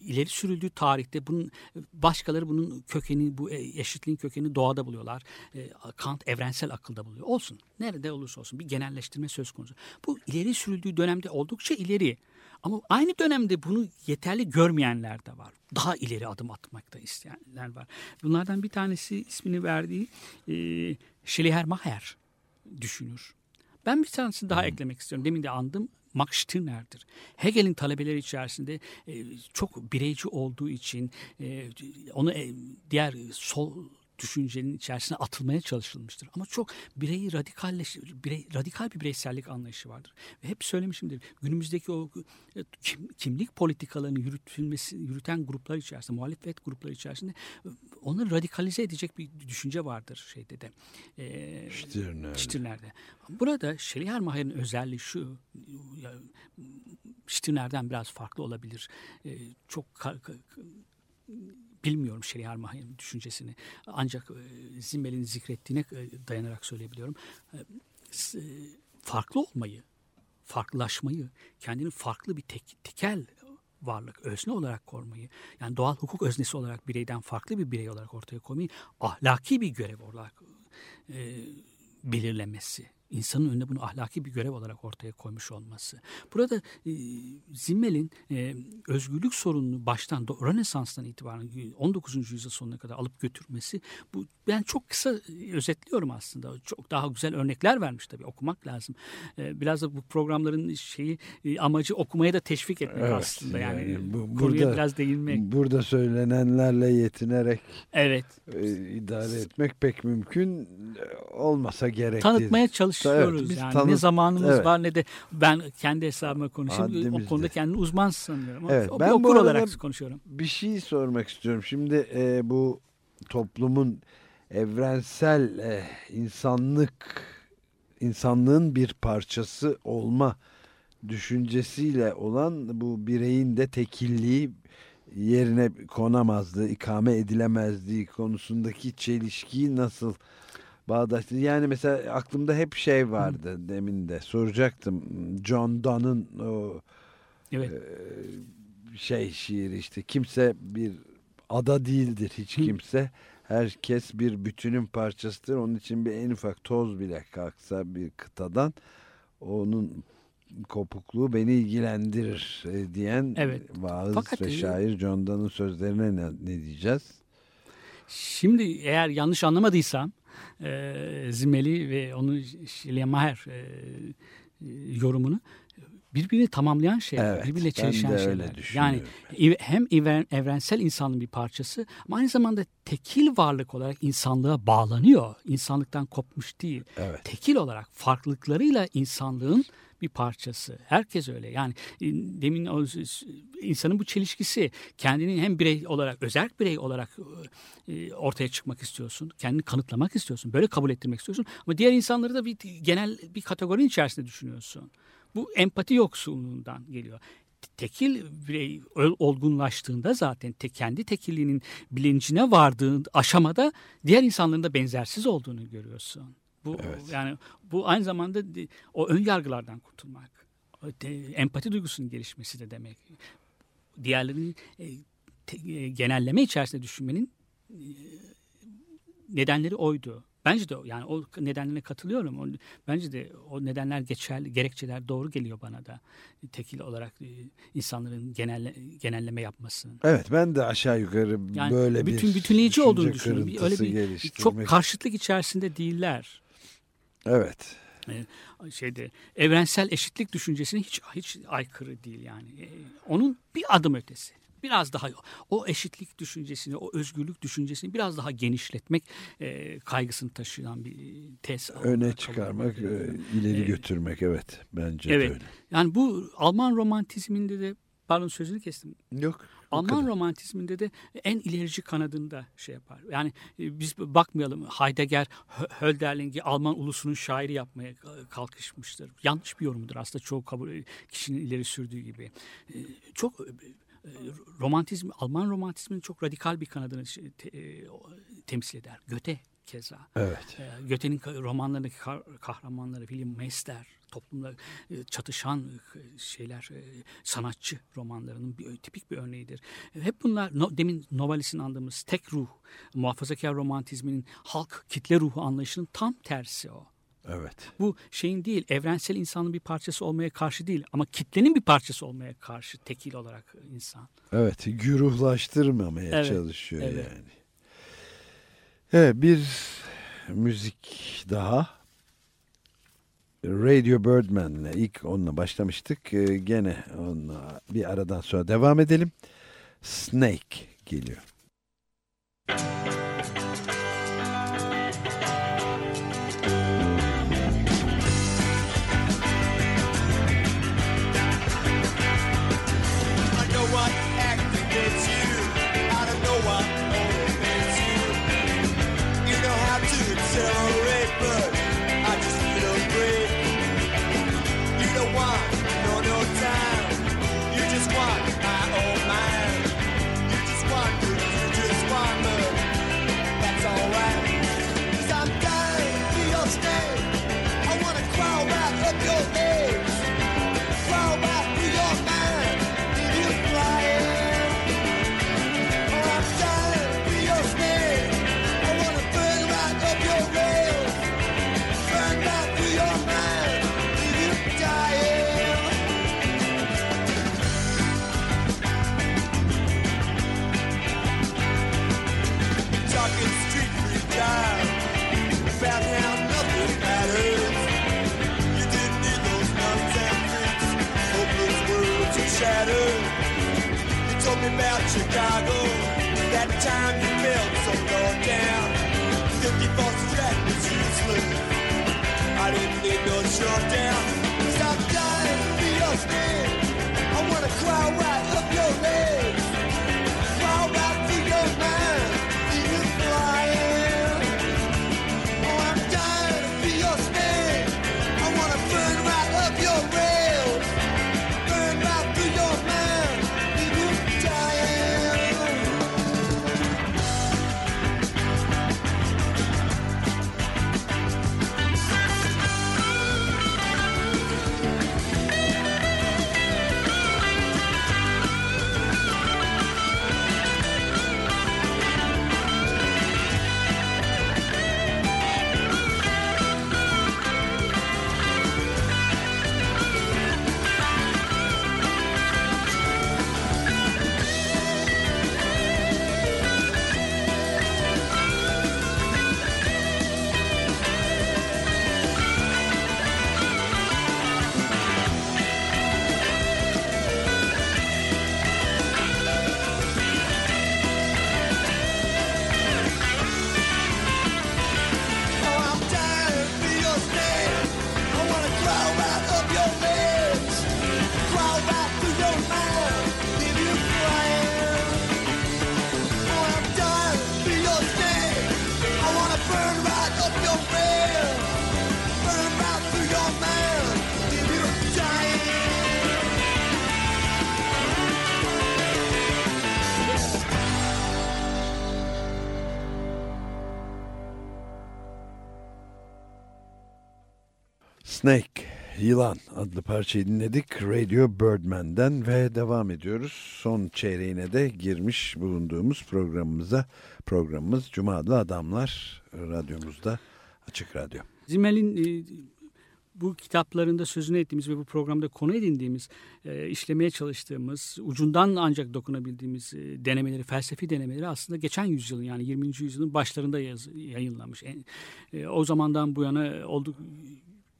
ileri sürüldüğü tarihte bunun başkaları bunun kökeni, bu eşitliğin kökeni doğada buluyorlar. E, Kant evrensel akılda buluyor. Olsun. Nerede olursa olsun bir genelleştirme söz konusu. Bu ileri sürüldüğü dönemde oldukça ileri. Ama aynı dönemde bunu yeterli görmeyenler de var. Daha ileri adım atmakta isteyenler var. Bunlardan bir tanesi ismini verdiği e, Schleiermacher düşünür. Ben bir tanesini daha eklemek istiyorum. Demin de andım. Max Stirner'dir. Hegel'in talebeleri içerisinde e, çok bireyci olduğu için e, onu e, diğer sol düşüncenin içerisine atılmaya çalışılmıştır. Ama çok bireyi radikalleş, birey, radikal bir bireysellik anlayışı vardır. Ve hep söylemişimdir. Günümüzdeki o e, kim, kimlik politikalarını yürütülmesi, yürüten gruplar içerisinde, muhalefet grupları içerisinde e, onu radikalize edecek bir düşünce vardır şeyde de. E, Stirner. Stirner'de. Burada Schleiermacher'in özelliği şu. ya, Stirner'den biraz farklı olabilir. E, çok ka- ka- bilmiyorum Schleiermacher'in düşüncesini. Ancak e, Zimmel'in zikrettiğine e, dayanarak söyleyebiliyorum. E, e, farklı olmayı, farklılaşmayı, kendini farklı bir tek, tekel varlık, özne olarak korumayı, yani doğal hukuk öznesi olarak bireyden farklı bir birey olarak ortaya koymayı ahlaki bir görev olarak e, belirlemesi. İnsanın önüne bunu ahlaki bir görev olarak ortaya koymuş olması. Burada e, Zimmel'in e, özgürlük sorununu baştan Rönesans'tan itibaren 19. yüzyıl sonuna kadar alıp götürmesi bu ben çok kısa e, özetliyorum aslında. Çok daha güzel örnekler vermiş tabii okumak lazım. E, biraz da bu programların şeyi e, amacı okumaya da teşvik etmek Evet, aslında yani, yani bu- konuya burada- biraz değinmek. Burada söylenenlerle yetinerek Evet. e, idare etmek pek mümkün e, olmasa gerek. tanıtmaya değil. Çalışıyoruz Evet, yani tanıt- ne zamanımız Evet. var ne de ben kendi hesabıma konuşayım Haddimizde. o konuda kendini uzman sanıyorum Evet, ben okur olarak konuşuyorum. Bir şey sormak istiyorum. Şimdi e, bu toplumun evrensel e, insanlık insanlığın bir parçası olma düşüncesiyle olan bu bireyin de tekilliği yerine konamazdı, ikame edilemezdiği konusundaki çelişkiyi nasıl bağdaştı? Yani mesela aklımda hep şey vardı demin de soracaktım. John Donne'ın o Evet. şey şiiri işte kimse bir ada değildir hiç Hı. kimse. Herkes bir bütünün parçasıdır. Onun için bir en ufak toz bile kalksa bir kıtadan onun kopukluğu beni ilgilendirir e, diyen Evet. vaaz Fakat, ve e, şair John Donne'ın sözlerine ne, ne diyeceğiz? Şimdi eğer yanlış anlamadıysam e, Zimeli ve onun Schleiermacher e, yorumunu birbirini tamamlayan şeyler, Evet, birbiriyle çelişen şeyler. Yani hem evren- evrensel insanın bir parçası ama aynı zamanda tekil varlık olarak insanlığa bağlanıyor. İnsanlıktan kopmuş değil. Evet. Tekil olarak farklılıklarıyla insanlığın bir parçası. Herkes öyle. Yani e, demin o insanın bu çelişkisi kendini hem birey olarak, özel birey olarak e, ortaya çıkmak istiyorsun. Kendini kanıtlamak istiyorsun. Böyle kabul ettirmek istiyorsun. Ama diğer insanları da bir genel bir kategorinin içerisinde düşünüyorsun. Bu empati yoksulluğundan geliyor. Tekil birey ol- olgunlaştığında zaten te, kendi tekilliğinin bilincine vardığı aşamada diğer insanların da benzersiz olduğunu görüyorsun. Bu yani bu aynı zamanda o ön yargılardan kurtulmak. Empati duygusunun gelişmesi de demek. Diğerlerinin e, e, genelleme içerisinde düşünmenin e, nedenleri oydu. Bence de yani o nedenlerine katılıyorum. O, bence de o nedenler geçerli, gerekçeler doğru geliyor bana da. Tekil olarak e, insanların genelle, genelleme yapması. Evet ben de aşağı yukarı Yani böyle bir bütün bütünleyici olduğunu düşünüyorum. Bir- Öyle bir çok karşıtlık içerisinde değiller. Evet. şeyde evrensel eşitlik düşüncesine hiç hiç aykırı değil yani. Ee, onun bir adım ötesi. Biraz daha o eşitlik düşüncesini, o özgürlük düşüncesini biraz daha genişletmek e, kaygısını taşıyan bir tez. Öne çıkarmak, e, ileri Evet. götürmek evet bence Evet. öyle. Yani bu Alman romantizminde de pardon sözünü kestim. Yok. Alman kadar. romantizminde de en ilerici kanadında şey yapar. Yani e, biz bakmayalım Heidegger Hö- Hölderlin'i Alman ulusunun şairi yapmaya e, kalkışmıştır. Yanlış bir yorumdur aslında çoğu kabul kişinin ileri sürdüğü gibi. E, Çok e, e, romantizm Alman romantizminin çok radikal bir kanadını şey, te- e, temsil eder. Göte keza. Evet. E, Göte'nin romanlarındaki kah- kahramanları William Meister toplumla e, çatışan e, şeyler e, sanatçı romanlarının bir tipik bir örneğidir. Hep bunlar no, demin Novalis'in andığımız tek ruh, muhafazakar romantizminin halk kitle ruhu anlayışının tam tersi o. Evet. Bu şeyin değil, evrensel insanın bir parçası olmaya karşı değil ama kitlenin bir parçası olmaya karşı tekil olarak insan. Evet. Güruhlaştırmamaya Evet, çalışıyor evet. yani. Evet bir müzik daha. Radio Birdman'le ilk onunla başlamıştık. Ee, gene onunla bir aradan sonra devam edelim. Snake geliyor. Yılan adlı parçayı dinledik Radio Birdman'den ve devam ediyoruz. Son çeyreğine de girmiş bulunduğumuz programımıza. Programımız Cuma adlı Adamlar radyomuzda Açık Radyo. Zimmel'in e, bu kitaplarında sözünü ettiğimiz ve bu programda konu edindiğimiz, e, işlemeye çalıştığımız, ucundan ancak dokunabildiğimiz e, denemeleri, felsefi denemeleri aslında geçen yüzyılın yani 20. yüzyılın başlarında yayınlanmış. O zamandan bu yana olduk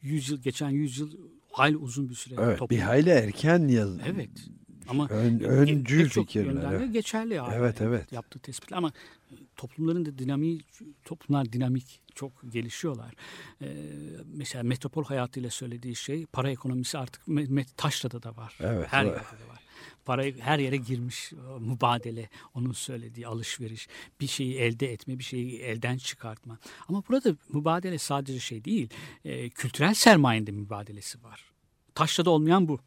yüzyıl, geçen yüzyıl hayli uzun bir süre. Evet, toplum. bir hayli erken yaz. Evet. Ama Ön- pek çok fikirler, de evet. geçerli hala. Evet, evet. Yaptığı tespitler ama toplumların da dinamiği, toplumlar dinamik çok gelişiyorlar. Ee, mesela metropol hayatıyla söylediği şey para ekonomisi artık taşrada da var. Evet, Her evet. yerde de var. Para her yere girmiş e, mübadele, onun söylediği alışveriş, bir şeyi elde etme, bir şeyi elden çıkartma. Ama burada mübadele sadece şey değil, e, kültürel sermayenin de mübadelesi var. Taşrada olmayan bu.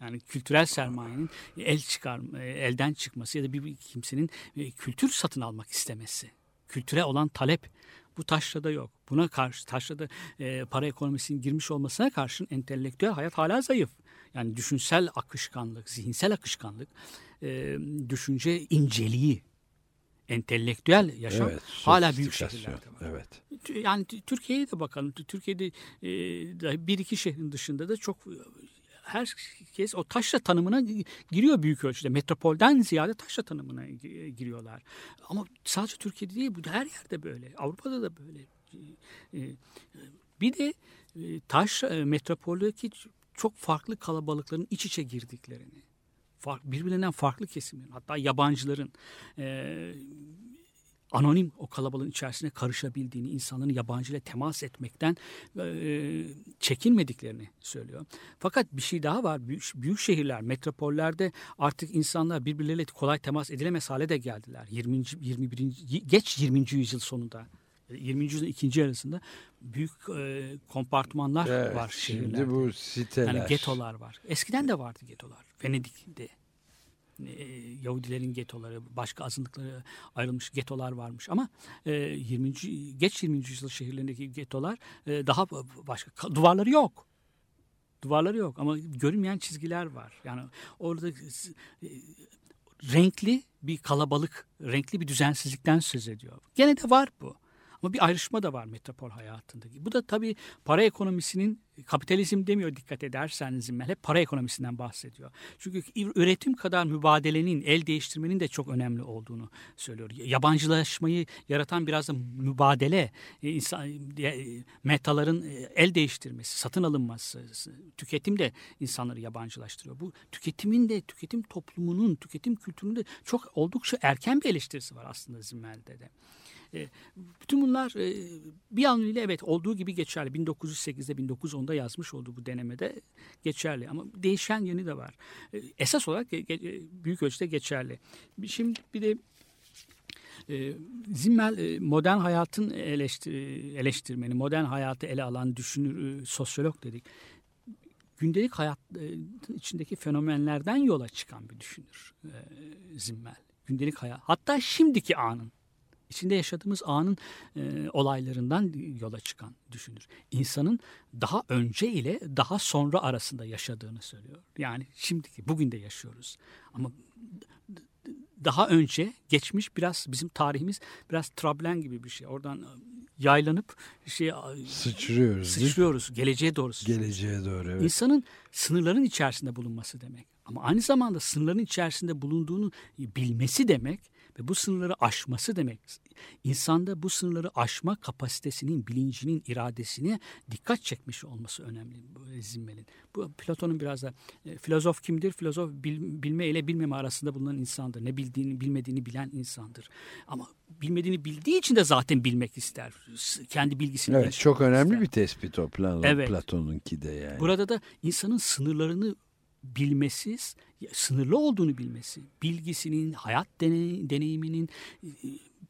Yani kültürel sermayenin el çıkar, e, elden çıkması ya da bir bir kimsenin e, kültür satın almak istemesi. Kültüre olan talep bu taşrada yok. Buna karşı taşrada e, para ekonomisinin girmiş olmasına karşın entelektüel hayat hala zayıf. Yani düşünsel akışkanlık, zihinsel akışkanlık, e, düşünce inceliği, entelektüel yaşam Evet, hala büyük şehirlerde var. Evet. Yani Türkiye'ye de bakalım. Türkiye'de e, bir iki şehrin dışında da çok herkes o taşra tanımına gi- giriyor büyük ölçüde. Metropolden ziyade taşra tanımına gi- giriyorlar. Ama sadece Türkiye'de değil, bu her yerde böyle. Avrupa'da da böyle. Bir de taş metropoldeki çok farklı kalabalıkların iç içe girdiklerini, birbirinden farklı kesimlerin, hatta yabancıların e, anonim o kalabalığın içerisine karışabildiğini, insanların yabancı ile temas etmekten e, çekinmediklerini söylüyor. Fakat bir şey daha var. Büyük, büyük şehirler, metropollerde artık insanlar birbirleriyle kolay temas edilemez hale de geldiler. 20. 21. geç 20. yüzyıl sonunda. 20. yüzyılın ikinci yarısında büyük e, kompartmanlar Evet, var şehirlerde. Şimdi bu siteler. Yani getolar var. Eskiden de vardı getolar. Venedik'te e, Yahudilerin getoları, başka azınlıklara ayrılmış getolar varmış ama e, 20. geç 20. yüzyıl şehirlerindeki getolar e, daha başka ka- duvarları yok. Duvarları yok ama görünmeyen çizgiler var. Yani orada e, renkli bir kalabalık, renkli bir düzensizlikten söz ediyor. Gene de var bu. Ama bir ayrışma da var metropol hayatındaki. Bu da tabii para ekonomisinin, kapitalizm demiyor dikkat ederseniz Zimmel, hep para ekonomisinden bahsediyor. Çünkü üretim kadar mübadelenin, el değiştirmenin de çok önemli olduğunu söylüyor. Yabancılaşmayı yaratan biraz da mübadele, e, insan, e, metaların e, el değiştirmesi, satın alınması, tüketim de insanları yabancılaştırıyor. Bu tüketimin de, tüketim toplumunun, tüketim kültürünün de çok oldukça erken bir eleştirisi var aslında Zimmel'de de. E, bütün bunlar e, bir anlamıyla evet olduğu gibi geçerli. 1908'de 1910'da yazmış olduğu bu denemede geçerli ama değişen yönü de var. E, esas olarak büyük ölçüde geçerli. Şimdi bir de e, Zimmel modern hayatın eleştir, eleştirmeni, modern hayatı ele alan düşünür, sosyolog dedik. Gündelik hayat içindeki fenomenlerden yola çıkan bir düşünür Zimmel. Gündelik hayat, hatta şimdiki anın içinde yaşadığımız anın e, olaylarından yola çıkan düşünür. İnsanın daha önce ile daha sonra arasında yaşadığını söylüyor. Yani şimdiki, bugün de yaşıyoruz. Ama daha önce geçmiş biraz bizim tarihimiz biraz trablen gibi bir şey. Oradan e, yaylanıp şey Sıçrıyoruz sıçrıyoruz. Geleceğe doğru sıçrıyoruz. Geleceğe doğru evet. İnsanın sınırların içerisinde bulunması demek. Ama aynı zamanda sınırların içerisinde bulunduğunu bilmesi demek ve bu sınırları aşması demek. İnsanda bu sınırları aşma kapasitesinin, bilincinin, iradesine dikkat çekmiş olması önemli zimmelin. Bu Platon'un biraz da e, filozof kimdir? Filozof bil- bilme ile bilmeme arasında bulunan insandır. Ne bildiğini, bilmediğini bilen insandır. Ama bilmediğini bildiği için de zaten bilmek ister. Kendi bilgisini Evet çok önemli ister. bir tespit o Platon, Evet. Platon'unki de yani. Burada da insanın sınırlarını bilmesiz, sınırlı olduğunu bilmesi, bilgisinin, hayat deney- deneyiminin e,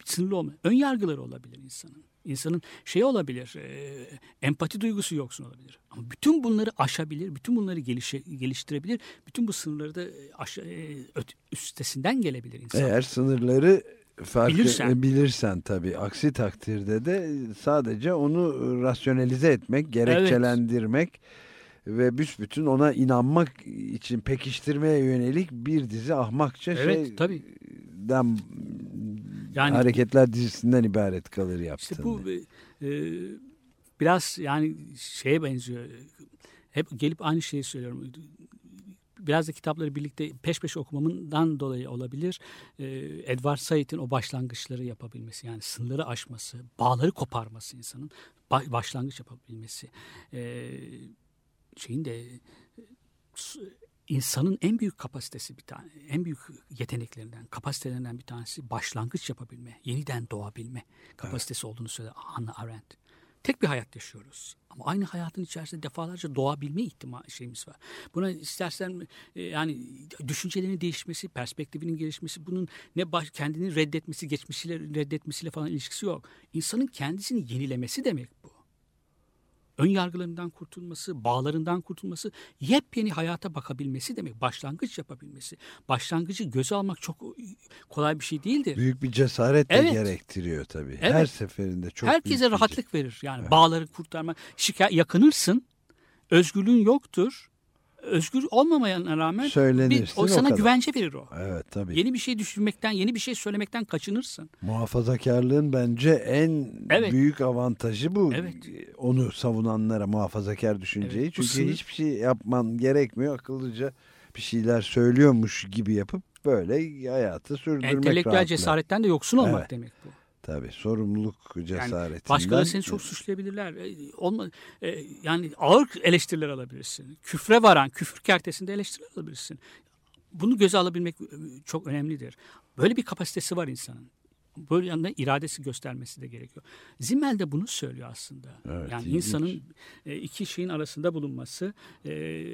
sınırlı olma, ön yargıları olabilir insanın. İnsanın şey olabilir, e, empati duygusu yoksun olabilir. Ama bütün bunları aşabilir, bütün bunları gelişe, geliştirebilir, bütün bu sınırları da e, aşa, e, öt- üstesinden gelebilir insan. Eğer sınırları farkı Bilirsen. bilirsen. tabii. Aksi takdirde de sadece onu rasyonelize etmek, gerekçelendirmek ve büsbütün ona inanmak için pekiştirmeye yönelik bir dizi ahmakça Evet, tabii. şeyden Yani- hareketler dizisinden ibaret kalır yaptığın. İşte bu e, e, biraz yani şeye benziyor. Hep gelip aynı şeyi söylüyorum. Biraz da kitapları birlikte peş peşe okumamından dolayı olabilir. E, Edward Said'in o başlangıçları yapabilmesi yani sınırları aşması, bağları koparması insanın ba- başlangıç yapabilmesi. E, şeyin de e, insanın en büyük kapasitesi bir tane, en büyük yeteneklerinden, kapasitelerinden bir tanesi başlangıç yapabilme, yeniden doğabilme kapasitesi olduğunu söyler Hannah Arendt. Tek bir hayat yaşıyoruz. Ama aynı hayatın içerisinde defalarca doğabilme ihtimal şeyimiz var. Buna istersen e, yani düşüncelerin değişmesi, perspektifinin gelişmesi, bunun ne baş, kendini reddetmesi, geçmişiyle reddetmesiyle falan ilişkisi yok. İnsanın kendisini yenilemesi demek bu ön yargılarından kurtulması, bağlarından kurtulması, yepyeni hayata bakabilmesi demek. Başlangıç yapabilmesi. Başlangıcı göze almak çok kolay bir şey değildir. Büyük bir cesaret de Evet. gerektiriyor tabii. Evet. Her seferinde çok Herkese rahatlık verir. Yani bağları kurtarma, şikayet yakınırsın. Özgürlüğün yoktur. Özgür olmamaya rağmen bir, Söylenirsin, o o sana kadar. güvence verir o. Evet tabii. Yeni bir şey düşünmekten, yeni bir şey söylemekten kaçınırsın. Muhafazakarlığın bence en Evet. büyük avantajı bu. Evet. Onu savunanlara muhafazakar düşünceyi. Evet, Çünkü sınır- hiçbir şey yapman gerekmiyor. Akıllıca bir şeyler söylüyormuş gibi yapıp böyle hayatı sürdürmek Entelektüel rahatlığı. cesaretten de yoksun olmak Evet. demek bu. Tabii sorumluluk Yani cesaretinden. başkaları seni çok suçlayabilirler. E, Olma, e, yani ağır eleştiriler alabilirsin. Küfre varan, küfür kertesinde eleştiri alabilirsin. Bunu göze alabilmek e, çok önemlidir. Böyle bir kapasitesi var insanın. Böyle yanında iradesi göstermesi de gerekiyor. Zimmel de bunu söylüyor aslında. Evet, yani ilginç. insanın iki şeyin arasında bulunması, e,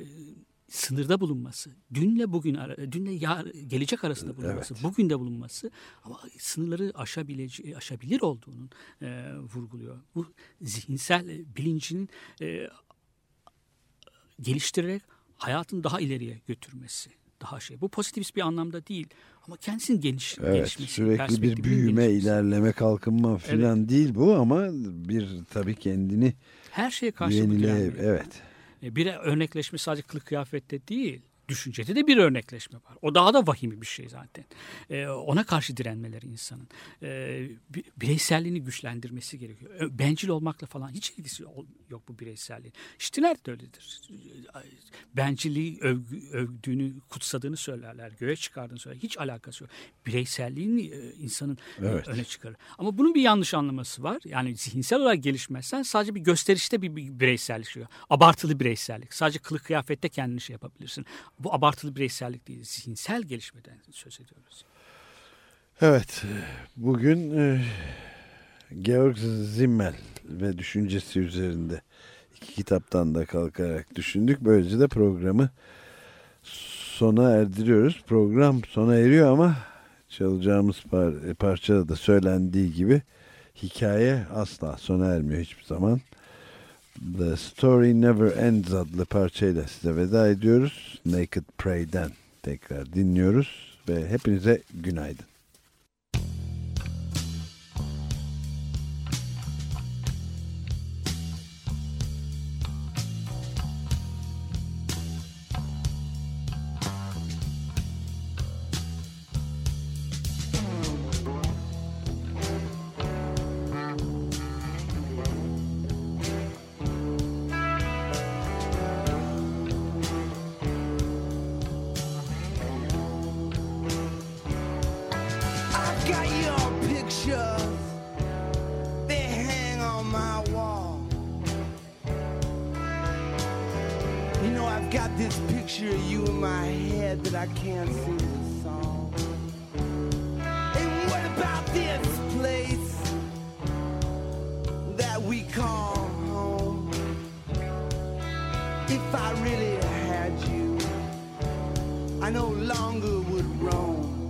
sınırda bulunması, dünle bugün, dünle yar, gelecek arasında bulunması, Evet. bugün de bulunması ama sınırları aşabilece, aşabilir olduğunun e, vurguluyor. Bu zihinsel e, bilincinin e, geliştirerek hayatını daha ileriye götürmesi. Daha şey. Bu pozitivist bir anlamda değil ama kendisinin geliş, Evet, gelişmesi. sürekli bir büyüme, gelişmesi. ilerleme, kalkınma filan değil bu ama bir tabii kendini Her şeye karşı yenile direnme. evet. E, Bir örnekleşme sadece kılık kıyafette değil. Düşüncede de bir örnekleşme var. O daha da vahimi bir şey zaten. E, ona karşı direnmeleri insanın. E, bi- bireyselliğini güçlendirmesi gerekiyor. Bencil olmakla falan hiç ilgisi yok bu bireyselliğin. Stiner de öyledir. Bencilliği övgü, övdüğünü, kutsadığını söylerler. Göğe çıkardığını söyler. Hiç alakası yok. Bireyselliğini e, insanın e, Evet. öne çıkarır. Ama bunun bir yanlış anlaması var. Yani zihinsel olarak gelişmezsen sadece bir gösterişte bir, bir bireysellik çıkıyor. Abartılı bireysellik. Sadece kılık kıyafette kendini şey yapabilirsin. Bu abartılı bireysellik değil. Zihinsel gelişmeden söz ediyoruz. Evet, bugün e, Georg Simmel ve düşüncesi üzerinde iki kitaptan da kalkarak düşündük. Böylece de programı sona erdiriyoruz. Program sona eriyor ama çalacağımız par- parçada da söylendiği gibi hikaye asla sona ermiyor hiçbir zaman. The Story Never Ends adlı parçayla size veda ediyoruz. Naked Prey'den tekrar dinliyoruz ve hepinize günaydın. Longer would roam.